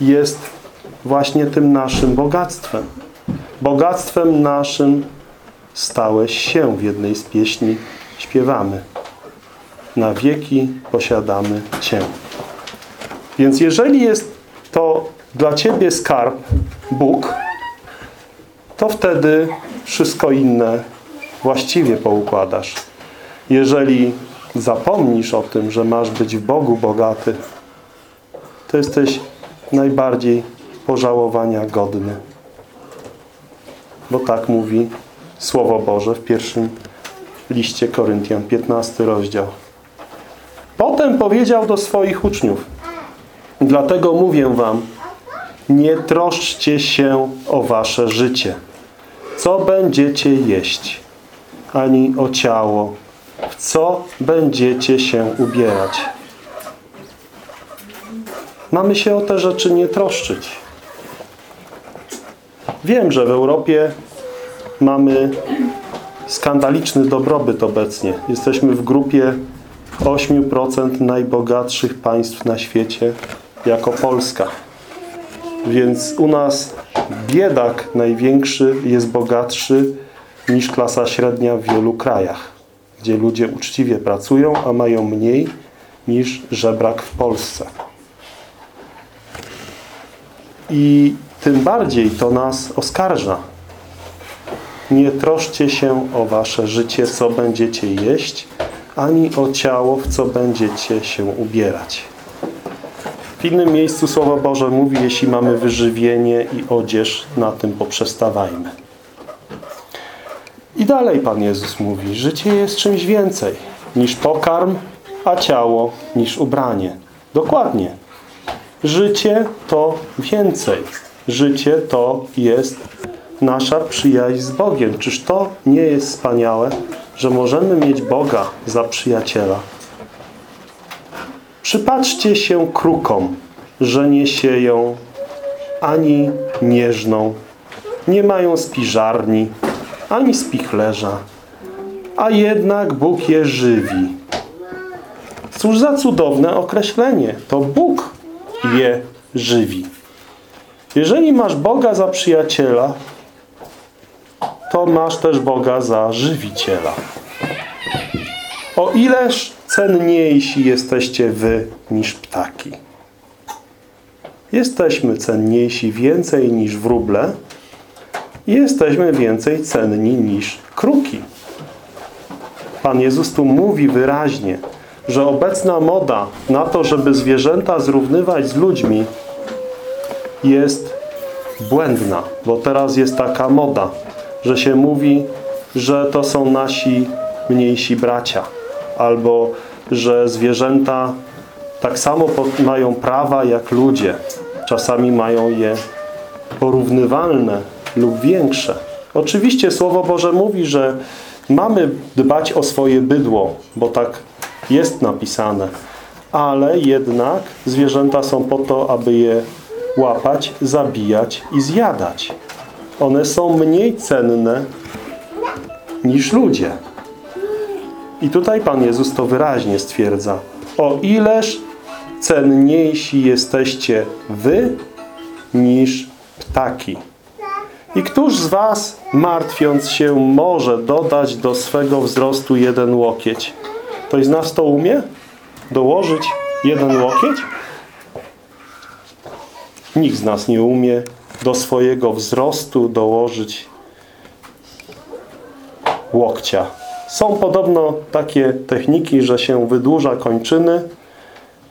jest właśnie tym naszym bogactwem. Bogactwem naszym stałeś się w jednej z pieśni śpiewamy. Na wieki posiadamy Cię. Więc jeżeli jest to dla Ciebie skarb, Bóg, to wtedy wszystko inne właściwie poukładasz. Jeżeli zapomnisz o tym, że masz być w Bogu bogaty, to jesteś najbardziej pożałowania godny. Bo tak mówi Słowo Boże w pierwszym liście Koryntian, 15 rozdział. Potem powiedział do swoich uczniów, dlatego mówię wam, nie troszczcie się o wasze życie, co będziecie jeść, ani o ciało, w co będziecie się ubierać. Mamy się o te rzeczy nie troszczyć. Wiem, że w Europie mamy skandaliczny dobrobyt obecnie. Jesteśmy w grupie 8% najbogatszych państw na świecie jako Polska. Więc u nas biedak największy jest bogatszy niż klasa średnia w wielu krajach, gdzie ludzie uczciwie pracują, a mają mniej niż żebrak w Polsce. I tym bardziej to nas oskarża. Nie troszcie się o wasze życie, co będziecie jeść, ani o ciało, w co będziecie się ubierać. W innym miejscu Słowo Boże mówi, jeśli mamy wyżywienie i odzież, na tym poprzestawajmy. I dalej Pan Jezus mówi, życie jest czymś więcej niż pokarm, a ciało niż ubranie. Dokładnie. Życie to więcej. Życie to jest nasza przyjaźń z Bogiem. Czyż to nie jest wspaniałe, że możemy mieć Boga za przyjaciela? Przypatrzcie się krukom, że nie sieją ani nieżną, nie mają spiżarni, ani spichlerza, a jednak Bóg je żywi. Cóż za cudowne określenie. To Bóg je żywi. Jeżeli masz Boga za przyjaciela, to masz też Boga za żywiciela. O ileż cenniejsi jesteście wy niż ptaki. Jesteśmy cenniejsi więcej niż wróble i jesteśmy więcej cenni niż kruki. Pan Jezus tu mówi wyraźnie, że obecna moda na to, żeby zwierzęta zrównywać z ludźmi jest błędna, bo teraz jest taka moda, że się mówi, że to są nasi mniejsi bracia albo że zwierzęta tak samo mają prawa jak ludzie. Czasami mają je porównywalne lub większe. Oczywiście Słowo Boże mówi, że mamy dbać o swoje bydło, bo tak jest napisane. Ale jednak zwierzęta są po to, aby je łapać, zabijać i zjadać. One są mniej cenne niż ludzie. I tutaj Pan Jezus to wyraźnie stwierdza. O ileż cenniejsi jesteście wy niż ptaki. I któż z was, martwiąc się, może dodać do swego wzrostu jeden łokieć? Ktoś z nas to umie? Dołożyć jeden łokieć? Nikt z nas nie umie do swojego wzrostu dołożyć łokcia. Są podobno takie techniki, że się wydłuża kończyny,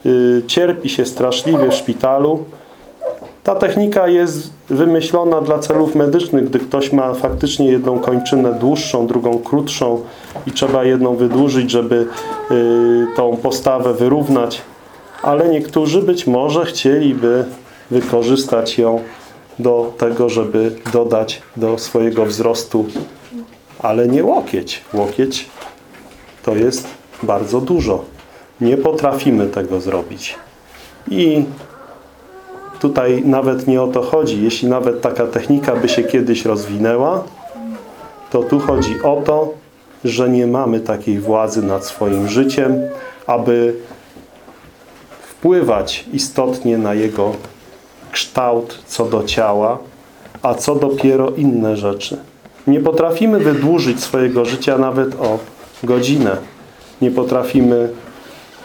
yy, cierpi się straszliwie w szpitalu. Ta technika jest wymyślona dla celów medycznych, gdy ktoś ma faktycznie jedną kończynę dłuższą, drugą krótszą i trzeba jedną wydłużyć, żeby yy, tą postawę wyrównać. Ale niektórzy być może chcieliby wykorzystać ją do tego, żeby dodać do swojego wzrostu ale nie łokieć. Łokieć to jest bardzo dużo. Nie potrafimy tego zrobić. I tutaj nawet nie o to chodzi. Jeśli nawet taka technika by się kiedyś rozwinęła, to tu chodzi o to, że nie mamy takiej władzy nad swoim życiem, aby wpływać istotnie na jego kształt co do ciała, a co dopiero inne rzeczy. Nie potrafimy wydłużyć swojego życia nawet o godzinę. Nie potrafimy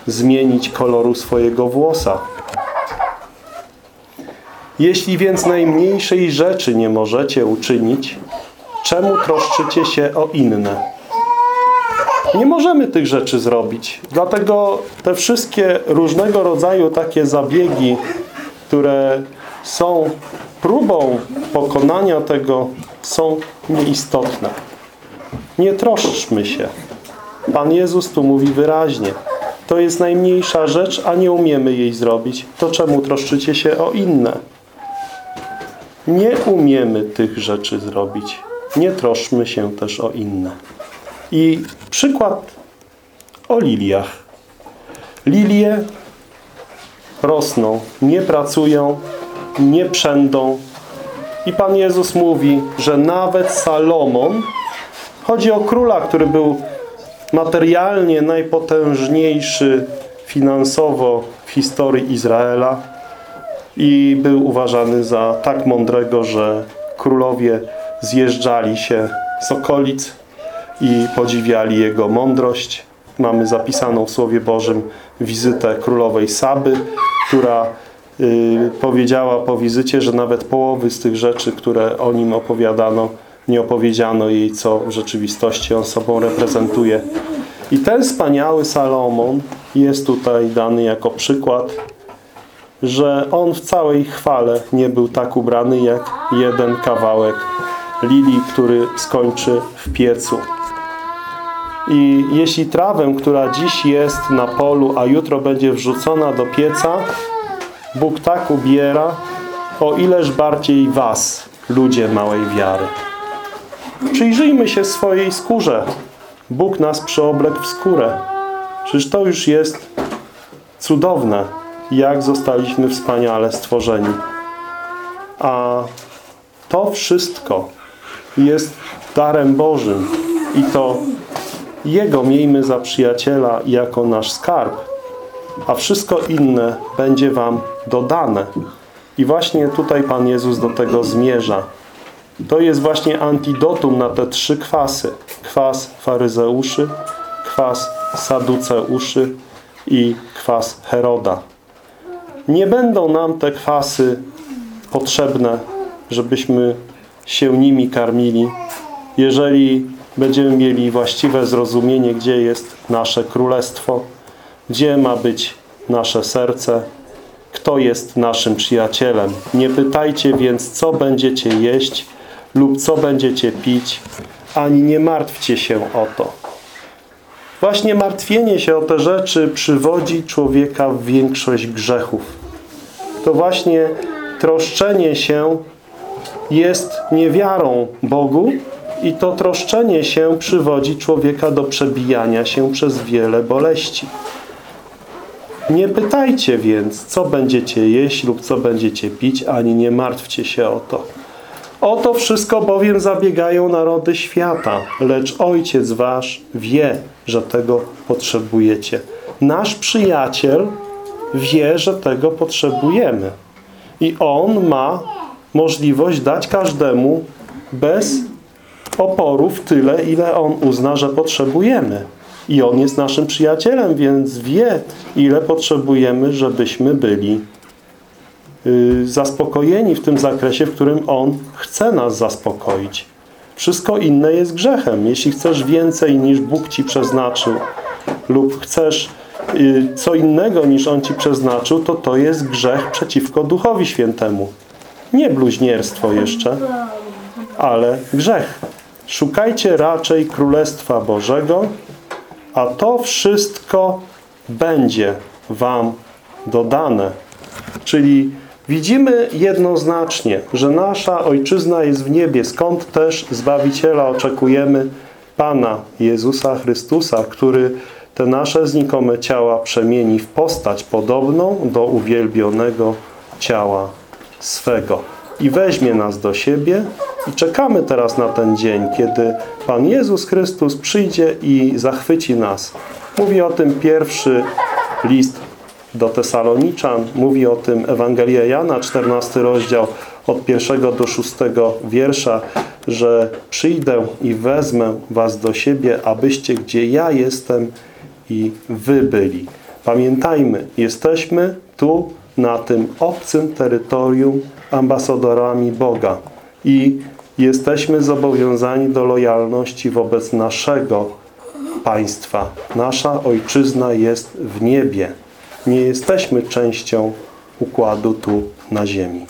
zmienić koloru swojego włosa. Jeśli więc najmniejszej rzeczy nie możecie uczynić, czemu troszczycie się o inne? Nie możemy tych rzeczy zrobić. Dlatego te wszystkie różnego rodzaju takie zabiegi, które są próbą pokonania tego, są nieistotne. Nie troszczmy się. Pan Jezus tu mówi wyraźnie. To jest najmniejsza rzecz, a nie umiemy jej zrobić. To czemu troszczycie się o inne? Nie umiemy tych rzeczy zrobić. Nie troszczmy się też o inne. I przykład o liliach. Lilie rosną, nie pracują, nie przędą. I Pan Jezus mówi, że nawet Salomon, chodzi o króla, który był materialnie najpotężniejszy finansowo w historii Izraela i był uważany za tak mądrego, że królowie zjeżdżali się z okolic i podziwiali jego mądrość. Mamy zapisaną w Słowie Bożym wizytę królowej Saby, która y, powiedziała po wizycie, że nawet połowy z tych rzeczy, które o nim opowiadano, nie opowiedziano jej, co w rzeczywistości on sobą reprezentuje. I ten wspaniały Salomon jest tutaj dany jako przykład, że on w całej chwale nie był tak ubrany jak jeden kawałek lilii, który skończy w piecu. I jeśli trawę, która dziś jest na polu, a jutro będzie wrzucona do pieca, Bóg tak ubiera, o ileż bardziej was, ludzie małej wiary. Przyjrzyjmy się swojej skórze. Bóg nas przyoblekł w skórę. Czyż to już jest cudowne, jak zostaliśmy wspaniale stworzeni. A to wszystko jest darem Bożym i to Jego miejmy za przyjaciela jako nasz skarb, a wszystko inne będzie wam dodane. I właśnie tutaj Pan Jezus do tego zmierza. To jest właśnie antidotum na te trzy kwasy. Kwas faryzeuszy, kwas saduceuszy i kwas Heroda. Nie będą nam te kwasy potrzebne, żebyśmy się nimi karmili, jeżeli będziemy mieli właściwe zrozumienie, gdzie jest nasze królestwo, gdzie ma być nasze serce, kto jest naszym przyjacielem. Nie pytajcie więc, co będziecie jeść lub co będziecie pić, ani nie martwcie się o to. Właśnie martwienie się o te rzeczy przywodzi człowieka w większość grzechów. To właśnie troszczenie się jest niewiarą Bogu i to troszczenie się przywodzi człowieka do przebijania się przez wiele boleści. Nie pytajcie więc, co będziecie jeść lub co będziecie pić, ani nie martwcie się o to. O to wszystko bowiem zabiegają narody świata, lecz Ojciec Wasz wie, że tego potrzebujecie. Nasz przyjaciel wie, że tego potrzebujemy. I On ma możliwość dać każdemu bez oporów tyle, ile On uzna, że potrzebujemy. I On jest naszym przyjacielem, więc wie, ile potrzebujemy, żebyśmy byli yy, zaspokojeni w tym zakresie, w którym On chce nas zaspokoić. Wszystko inne jest grzechem. Jeśli chcesz więcej niż Bóg Ci przeznaczył lub chcesz co innego niż On Ci przeznaczył, to to jest grzech przeciwko Duchowi Świętemu. Nie bluźnierstwo jeszcze, ale grzech. Szukajcie raczej Królestwa Bożego, a to wszystko będzie wam dodane. Czyli widzimy jednoznacznie, że nasza Ojczyzna jest w niebie, skąd też Zbawiciela oczekujemy Pana Jezusa Chrystusa, który te nasze znikome ciała przemieni w postać podobną do uwielbionego ciała swego i weźmie nas do siebie i czekamy teraz na ten dzień, kiedy Pan Jezus Chrystus przyjdzie i zachwyci nas. Mówi o tym pierwszy list do Tesaloniczan, mówi o tym Ewangelia Jana, 14 rozdział od pierwszego do szóstego wiersza, że przyjdę i wezmę was do siebie, abyście gdzie ja jestem i wy byli. Pamiętajmy, jesteśmy tu na tym obcym terytorium ambasadorami Boga i jesteśmy zobowiązani do lojalności wobec naszego państwa. Nasza ojczyzna jest w niebie. Nie jesteśmy częścią układu tu na ziemi.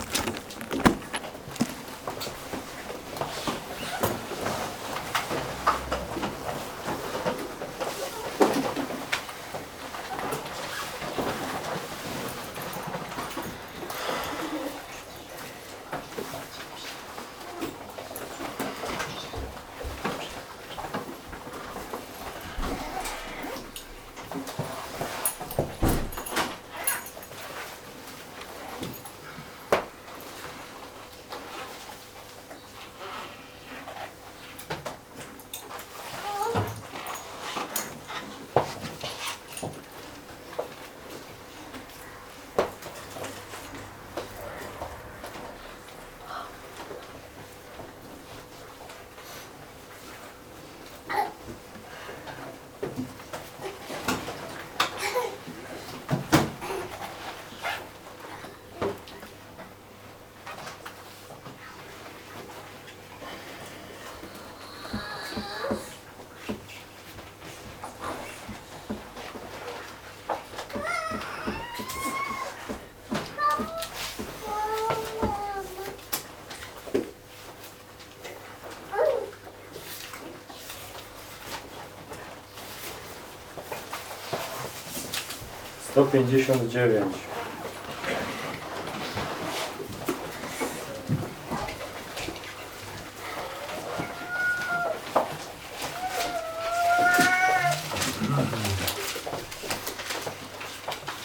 Sto pięćdziesiąt dziewięć.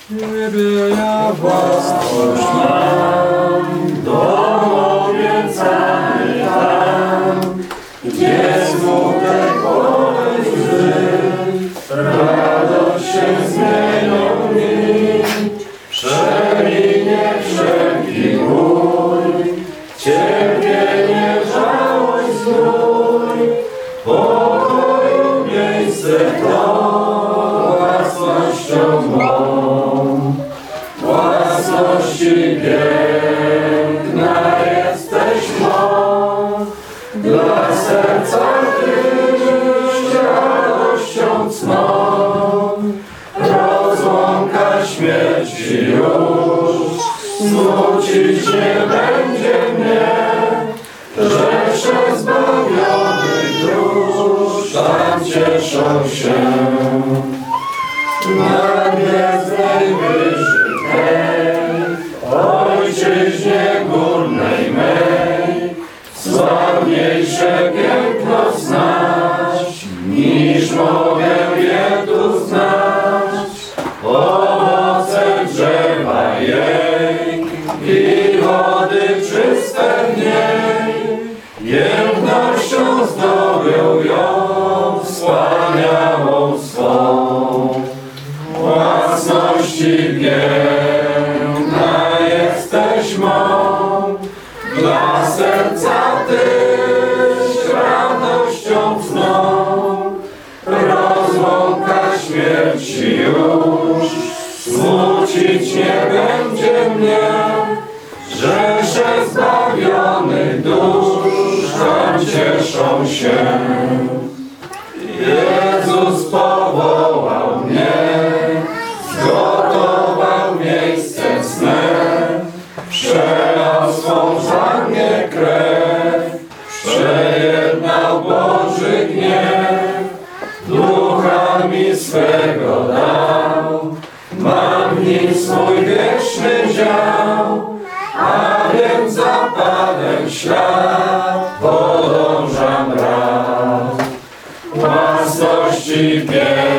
Ciebie ja piękna jesteś mą, dla serca Tyś radością cną. Rozłąka śmierci już smucić nie będzie mnie, Rzesze zbawionych dusz tam cieszą się. Mi swego dał, mam w nim swój wieczny dział, a więc za Panem ślad podążam raz. Własności piękna